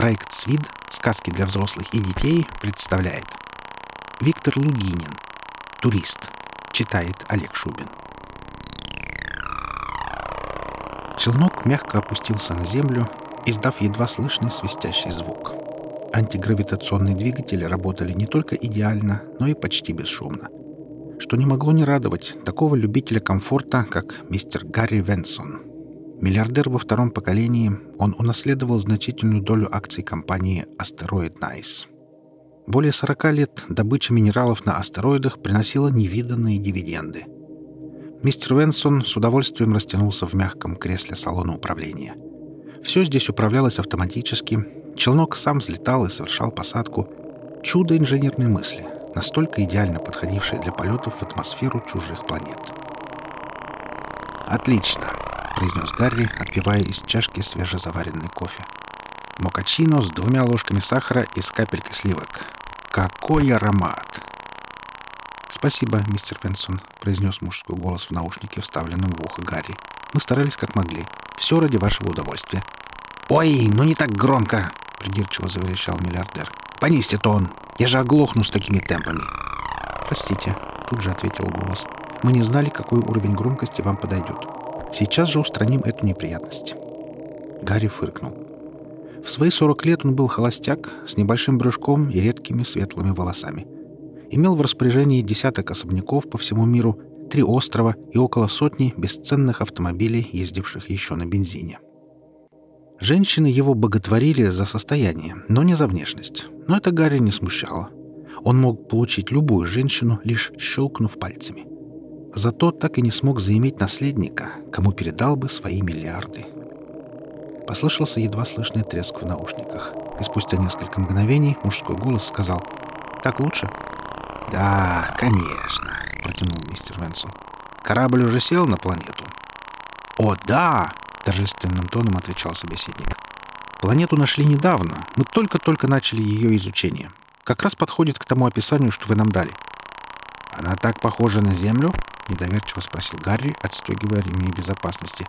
Проект «СВИД. Сказки для взрослых и детей» представляет Виктор Лугинин «Турист» Читает Олег Шубин Челнок мягко опустился на землю, издав едва слышный свистящий звук. Антигравитационные двигатели работали не только идеально, но и почти бесшумно. Что не могло не радовать такого любителя комфорта, как мистер Гарри Венсон. Миллиардер во втором поколении, он унаследовал значительную долю акций компании Asteroid Nice. Более 40 лет добыча минералов на астероидах приносила невиданные дивиденды. Мистер Венсон с удовольствием растянулся в мягком кресле салона управления. Все здесь управлялось автоматически, челнок сам взлетал и совершал посадку. Чудо инженерной мысли, настолько идеально подходившее для полетов в атмосферу чужих планет. «Отлично!» — произнес Гарри, отпивая из чашки свежезаваренный кофе. «Мокачино с двумя ложками сахара и с капелькой сливок. Какой аромат!» «Спасибо, мистер Венсон», — произнес мужской голос в наушнике, вставленном в ухо Гарри. «Мы старались как могли. Все ради вашего удовольствия». «Ой, ну не так громко!» — придирчиво заверещал миллиардер. «Понизьте тон! Я же оглохну с такими темпами!» «Простите», — тут же ответил голос. «Мы не знали, какой уровень громкости вам подойдет. Сейчас же устраним эту неприятность». Гарри фыркнул. В свои 40 лет он был холостяк с небольшим брюшком и редкими светлыми волосами — имел в распоряжении десяток особняков по всему миру, три острова и около сотни бесценных автомобилей, ездивших еще на бензине. Женщины его боготворили за состояние, но не за внешность. Но это Гарри не смущало. Он мог получить любую женщину, лишь щелкнув пальцами. Зато так и не смог заиметь наследника, кому передал бы свои миллиарды. Послышался едва слышный треск в наушниках, и спустя несколько мгновений мужской голос сказал «Так лучше?» «Да, конечно», — протянул мистер Венсон. «Корабль уже сел на планету?» «О, да!» — торжественным тоном отвечал собеседник. «Планету нашли недавно. Мы только-только начали ее изучение. Как раз подходит к тому описанию, что вы нам дали». «Она так похожа на Землю?» — недоверчиво спросил Гарри, отстегивая ремни безопасности.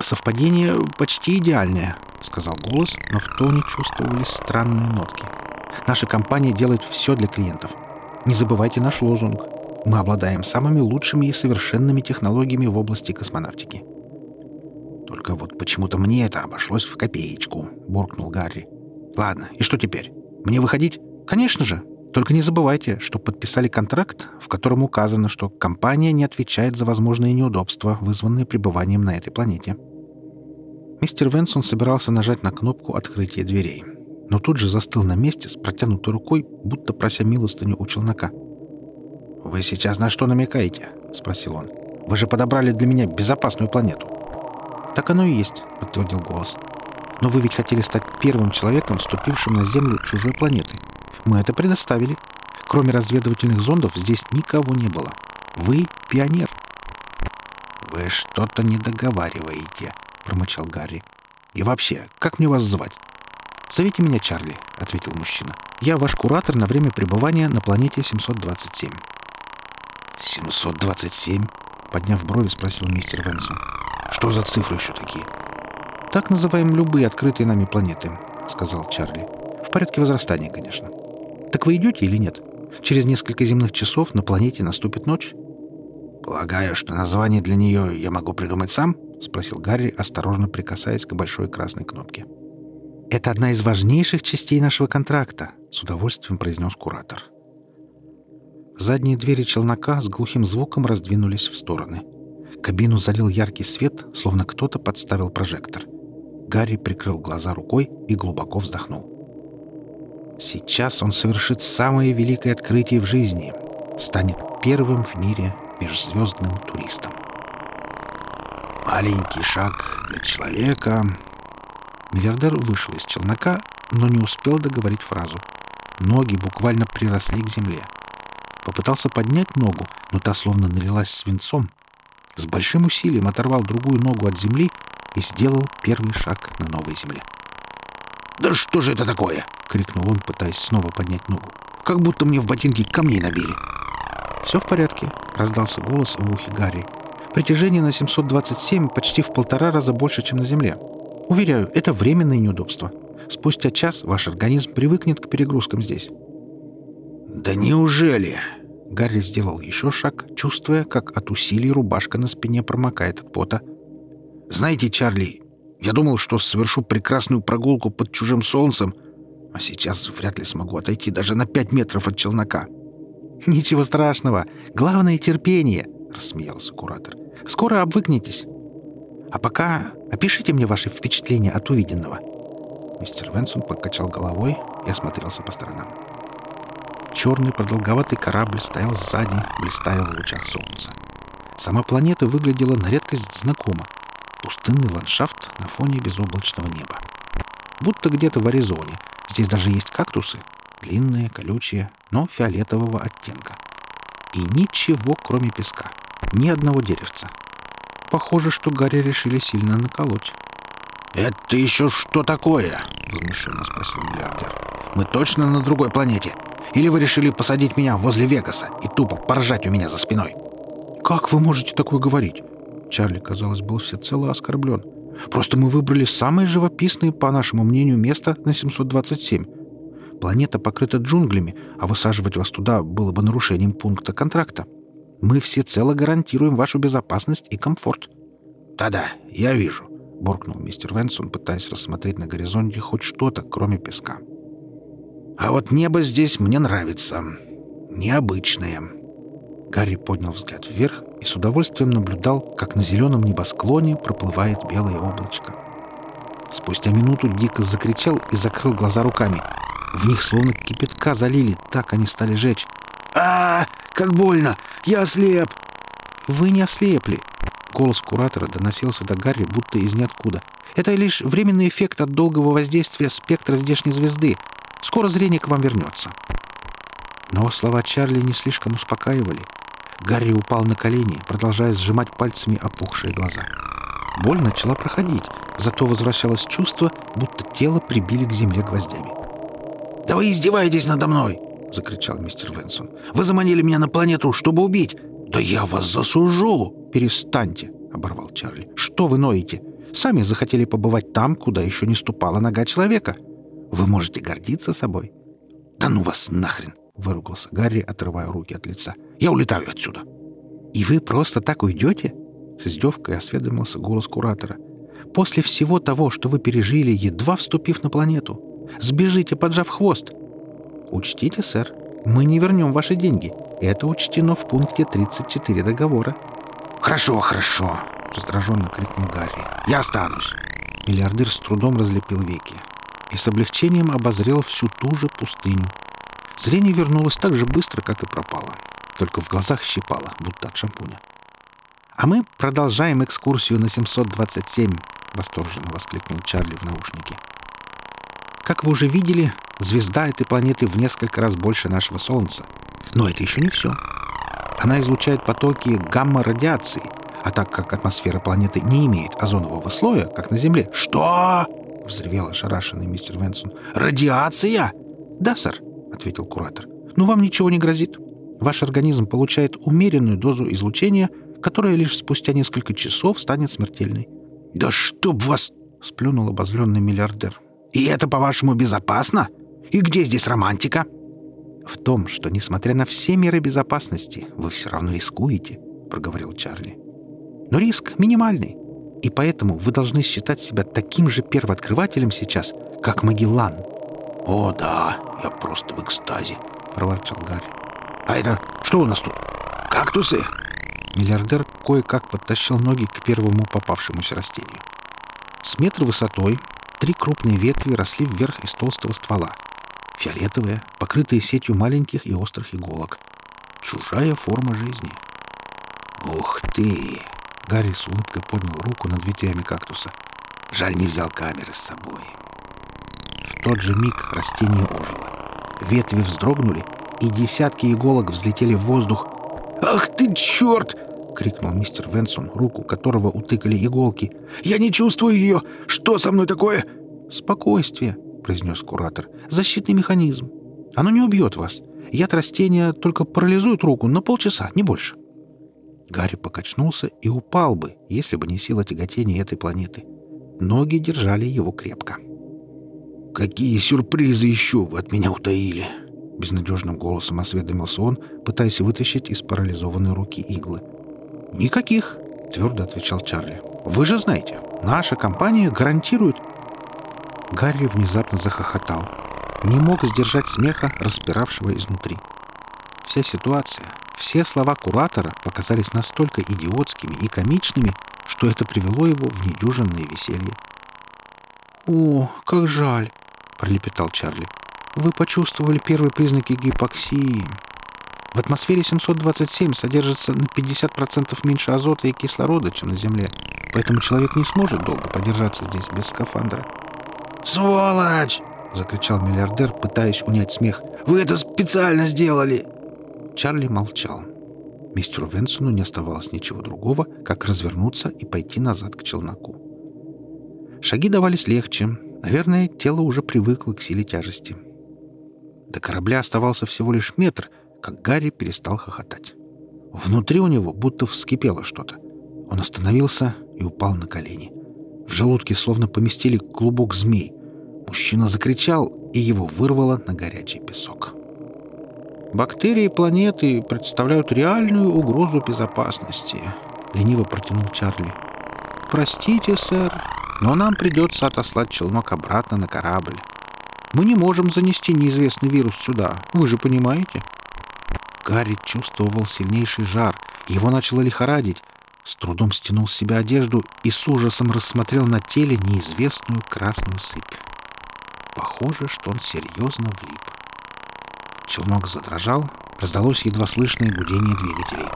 «Совпадение почти идеальное», — сказал голос, но в тоне чувствовались странные нотки. «Наша компания делает все для клиентов. Не забывайте наш лозунг. Мы обладаем самыми лучшими и совершенными технологиями в области космонавтики. Только вот почему-то мне это обошлось в копеечку, буркнул Гарри. Ладно, и что теперь? Мне выходить? Конечно же. Только не забывайте, что подписали контракт, в котором указано, что компания не отвечает за возможные неудобства, вызванные пребыванием на этой планете. Мистер Венсон собирался нажать на кнопку открытия дверей но тут же застыл на месте с протянутой рукой, будто прося милостыню у челнока. «Вы сейчас на что намекаете?» — спросил он. «Вы же подобрали для меня безопасную планету». «Так оно и есть», — подтвердил голос. «Но вы ведь хотели стать первым человеком, ступившим на Землю чужой планеты. Мы это предоставили. Кроме разведывательных зондов здесь никого не было. Вы — пионер». «Вы что-то не договариваете», — промычал Гарри. «И вообще, как мне вас звать?» «Зовите меня Чарли», — ответил мужчина. «Я ваш куратор на время пребывания на планете 727». «727?» — подняв брови, спросил мистер Венсон. «Что за цифры еще такие?» «Так называем любые открытые нами планеты», — сказал Чарли. «В порядке возрастания, конечно». «Так вы идете или нет? Через несколько земных часов на планете наступит ночь?» «Полагаю, что название для нее я могу придумать сам?» — спросил Гарри, осторожно прикасаясь к большой красной кнопке. «Это одна из важнейших частей нашего контракта», — с удовольствием произнес куратор. Задние двери челнока с глухим звуком раздвинулись в стороны. Кабину залил яркий свет, словно кто-то подставил прожектор. Гарри прикрыл глаза рукой и глубоко вздохнул. Сейчас он совершит самое великое открытие в жизни. Станет первым в мире межзвездным туристом. Маленький шаг для человека, Миллиардер вышел из челнока, но не успел договорить фразу. Ноги буквально приросли к земле. Попытался поднять ногу, но та словно налилась свинцом. С большим усилием оторвал другую ногу от земли и сделал первый шаг на новой земле. «Да что же это такое?» — крикнул он, пытаясь снова поднять ногу. «Как будто мне в ботинки камней набили». «Все в порядке», — раздался голос в ухе Гарри. «Притяжение на 727 почти в полтора раза больше, чем на Земле. Уверяю, это временное неудобство. Спустя час ваш организм привыкнет к перегрузкам здесь. «Да неужели?» Гарри сделал еще шаг, чувствуя, как от усилий рубашка на спине промокает от пота. «Знаете, Чарли, я думал, что совершу прекрасную прогулку под чужим солнцем, а сейчас вряд ли смогу отойти даже на пять метров от челнока». «Ничего страшного. Главное — терпение», — рассмеялся куратор. «Скоро обвыкнетесь. А пока опишите мне ваши впечатления от увиденного». Мистер Венсон покачал головой и осмотрелся по сторонам. Черный продолговатый корабль стоял сзади, блистая в лучах солнца. Сама планета выглядела на редкость знакомо. Пустынный ландшафт на фоне безоблачного неба. Будто где-то в Аризоне. Здесь даже есть кактусы. Длинные, колючие, но фиолетового оттенка. И ничего, кроме песка. Ни одного деревца. Похоже, что Гарри решили сильно наколоть. «Это еще что такое?» — возмущенно спросил миллиардер. «Мы точно на другой планете?» Или вы решили посадить меня возле Вегаса и тупо поржать у меня за спиной?» «Как вы можете такое говорить?» Чарли, казалось, был всецело оскорблен. «Просто мы выбрали самое живописное, по нашему мнению, место на 727. Планета покрыта джунглями, а высаживать вас туда было бы нарушением пункта контракта. Мы всецело гарантируем вашу безопасность и комфорт». «Да-да, я вижу», — буркнул мистер Венсон, пытаясь рассмотреть на горизонте хоть что-то, кроме песка. А вот небо здесь мне нравится. Необычное. Гарри поднял взгляд вверх и с удовольствием наблюдал, как на зеленом небосклоне проплывает белое облачко. Спустя минуту дико закричал и закрыл глаза руками. В них словно кипятка залили, так они стали жечь. а, -а, -а Как больно! Я ослеп!» «Вы не ослепли!» Голос куратора доносился до Гарри будто из ниоткуда. «Это лишь временный эффект от долгого воздействия спектра здешней звезды. Скоро зрение к вам вернется». Но слова Чарли не слишком успокаивали. Гарри упал на колени, продолжая сжимать пальцами опухшие глаза. Боль начала проходить, зато возвращалось чувство, будто тело прибили к земле гвоздями. «Да вы издеваетесь надо мной!» — закричал мистер Венсон. «Вы заманили меня на планету, чтобы убить! Да я вас засужу!» «Перестаньте!» — оборвал Чарли. «Что вы ноете? Сами захотели побывать там, куда еще не ступала нога человека. Вы можете гордиться собой». «Да ну вас нахрен!» — выругался Гарри, отрывая руки от лица. «Я улетаю отсюда!» «И вы просто так уйдете?» С издевкой осведомился голос куратора. «После всего того, что вы пережили, едва вступив на планету. Сбежите, поджав хвост!» «Учтите, сэр, мы не вернем ваши деньги. Это учтено в пункте 34 договора». «Хорошо, хорошо!» — раздраженно крикнул Гарри. «Я останусь!» Миллиардер с трудом разлепил веки и с облегчением обозрел всю ту же пустыню. Зрение вернулось так же быстро, как и пропало. Только в глазах щипало, будто от шампуня. «А мы продолжаем экскурсию на 727», — восторженно воскликнул Чарли в наушнике. «Как вы уже видели, звезда этой планеты в несколько раз больше нашего Солнца. Но это еще не все. Она излучает потоки гамма-радиации, а так как атмосфера планеты не имеет озонового слоя, как на Земле... «Что?» — взревел ошарашенный мистер Венсон. «Радиация?» «Да, сэр», — ответил куратор. «Но вам ничего не грозит. Ваш организм получает умеренную дозу излучения, которая лишь спустя несколько часов станет смертельной». «Да чтоб вас!» — сплюнул обозленный миллиардер. «И это, по-вашему, безопасно? И где здесь романтика?» «В том, что, несмотря на все меры безопасности, вы все равно рискуете», — проговорил Чарли. «Но риск минимальный. И поэтому вы должны считать себя таким же первооткрывателем сейчас, как Магеллан». «О, да, я просто в экстазе», — проворчал Гарри. «А это что у нас тут? Кактусы?» Миллиардер кое-как подтащил ноги к первому попавшемуся растению. С метр высотой три крупные ветви росли вверх из толстого ствола. Фиолетовые, покрытые сетью маленьких и острых иголок. Чужая форма жизни. «Ух ты!» Гарри с улыбкой поднял руку над ветвями кактуса. «Жаль, не взял камеры с собой». В тот же миг растение ожило. Ветви вздрогнули, и десятки иголок взлетели в воздух. «Ах ты, черт!» — крикнул мистер Венсон, руку которого утыкали иголки. «Я не чувствую ее! Что со мной такое?» «Спокойствие», — произнес куратор. «Защитный механизм. Оно не убьет вас. Яд растения только парализует руку на полчаса, не больше». Гарри покачнулся и упал бы, если бы не сила тяготения этой планеты. Ноги держали его крепко. «Какие сюрпризы еще вы от меня утаили?» Безнадежным голосом осведомился он, пытаясь вытащить из парализованной руки иглы. «Никаких!» — твердо отвечал Чарли. «Вы же знаете, наша компания гарантирует...» Гарри внезапно захохотал. Не мог сдержать смеха, распиравшего изнутри. Вся ситуация, все слова куратора показались настолько идиотскими и комичными, что это привело его в недюжинное веселье. «О, как жаль!» — пролепетал Чарли. «Вы почувствовали первые признаки гипоксии. В атмосфере 727 содержится на 50% меньше азота и кислорода, чем на Земле, поэтому человек не сможет долго продержаться здесь без скафандра». «Сволочь!» — закричал миллиардер, пытаясь унять смех. «Вы это специально сделали!» Чарли молчал. Мистеру Венсону не оставалось ничего другого, как развернуться и пойти назад к челноку. Шаги давались легче. Наверное, тело уже привыкло к силе тяжести. До корабля оставался всего лишь метр, как Гарри перестал хохотать. Внутри у него будто вскипело что-то. Он остановился и упал на колени. В желудке словно поместили клубок змей. Мужчина закричал, и его вырвало на горячий песок. Бактерии планеты представляют реальную угрозу безопасности, лениво протянул Чарли. Простите, сэр, но нам придется отослать челнок обратно на корабль. Мы не можем занести неизвестный вирус сюда, вы же понимаете? Гарри чувствовал сильнейший жар, его начало лихорадить. С трудом стянул с себя одежду и с ужасом рассмотрел на теле неизвестную красную сыпь. Похоже, что он серьезно влип. Челнок задрожал, раздалось едва слышное гудение двигателей.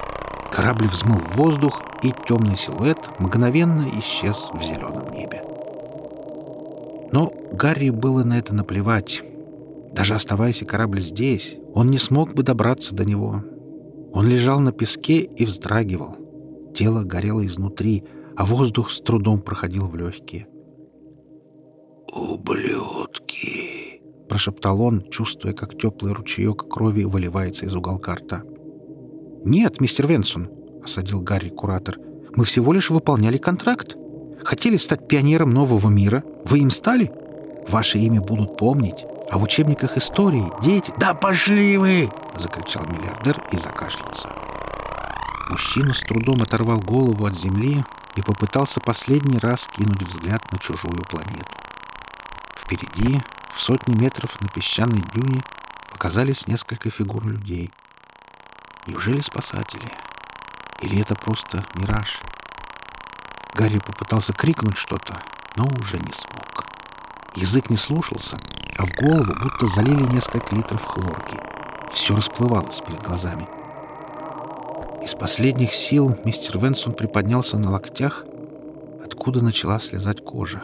Корабль взмыл в воздух, и темный силуэт мгновенно исчез в зеленом небе. Но Гарри было на это наплевать. Даже оставаясь корабль здесь, он не смог бы добраться до него. Он лежал на песке и вздрагивал. Тело горело изнутри, а воздух с трудом проходил в легкие. «Ублюдки!» прошептал он, чувствуя, как теплый ручеек крови выливается из уголка рта. «Нет, мистер Венсон», — осадил Гарри куратор, — «мы всего лишь выполняли контракт. Хотели стать пионером нового мира. Вы им стали? Ваше имя будут помнить, а в учебниках истории дети...» «Да пошли вы!» — закричал миллиардер и закашлялся. Мужчина с трудом оторвал голову от земли и попытался последний раз кинуть взгляд на чужую планету. Впереди в сотни метров на песчаной дюне показались несколько фигур людей. Неужели спасатели? Или это просто мираж? Гарри попытался крикнуть что-то, но уже не смог. Язык не слушался, а в голову будто залили несколько литров хлорки. Все расплывалось перед глазами. Из последних сил мистер Венсон приподнялся на локтях, откуда начала слезать кожа,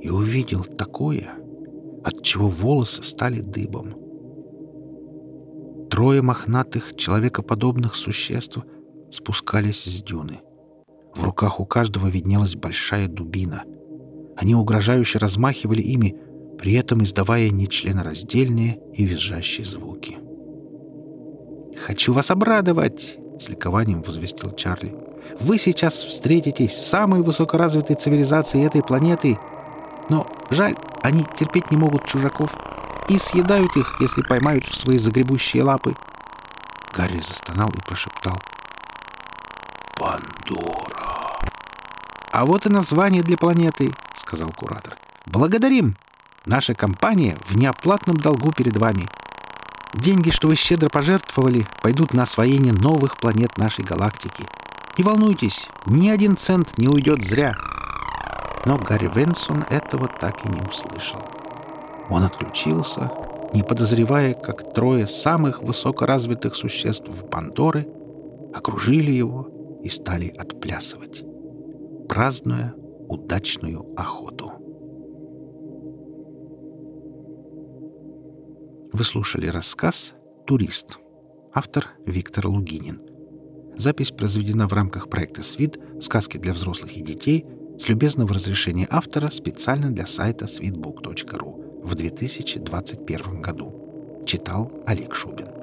и увидел такое — отчего волосы стали дыбом. Трое мохнатых, человекоподобных существ спускались с дюны. В руках у каждого виднелась большая дубина. Они угрожающе размахивали ими, при этом издавая нечленораздельные и визжащие звуки. «Хочу вас обрадовать!» — с ликованием возвестил Чарли. «Вы сейчас встретитесь с самой высокоразвитой цивилизацией этой планеты. Но жаль, они терпеть не могут чужаков и съедают их, если поймают в свои загребущие лапы. Гарри застонал и прошептал. «Пандора!» «А вот и название для планеты», — сказал куратор. «Благодарим! Наша компания в неоплатном долгу перед вами. Деньги, что вы щедро пожертвовали, пойдут на освоение новых планет нашей галактики. Не волнуйтесь, ни один цент не уйдет зря». Но Гарри Венсон этого так и не услышал. Он отключился, не подозревая, как трое самых высокоразвитых существ Пандоры окружили его и стали отплясывать, празднуя удачную охоту. Вы слушали рассказ «Турист». Автор Виктор Лугинин. Запись произведена в рамках проекта «Свит. Сказки для взрослых и детей» с любезного разрешения автора специально для сайта sweetbook.ru в 2021 году. Читал Олег Шубин.